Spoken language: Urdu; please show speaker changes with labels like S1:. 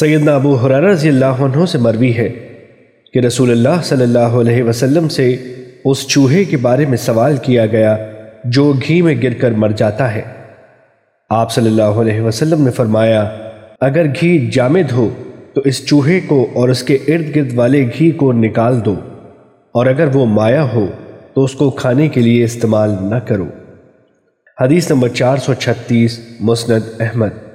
S1: سیدنا ابو حرارہ رضی اللہ عنہ سے مروی ہے کہ رسول اللہ صلی اللہ علیہ وسلم سے اس چوہے کے بارے میں سوال کیا گیا جو گھی میں گر کر مر جاتا ہے۔ آپ صلی اللہ علیہ وسلم نے فرمایا، اگر گھی جامد ہو تو اس چوہے کو اور اس کے ارد گرد والے گھی کو نکال دو۔ اور اگر وہ مایا ہو، تو اس کو کھانے کے لیے استعمال نہ کرو۔ حدیث نمبر چار سو چھتیس، مسند احمد۔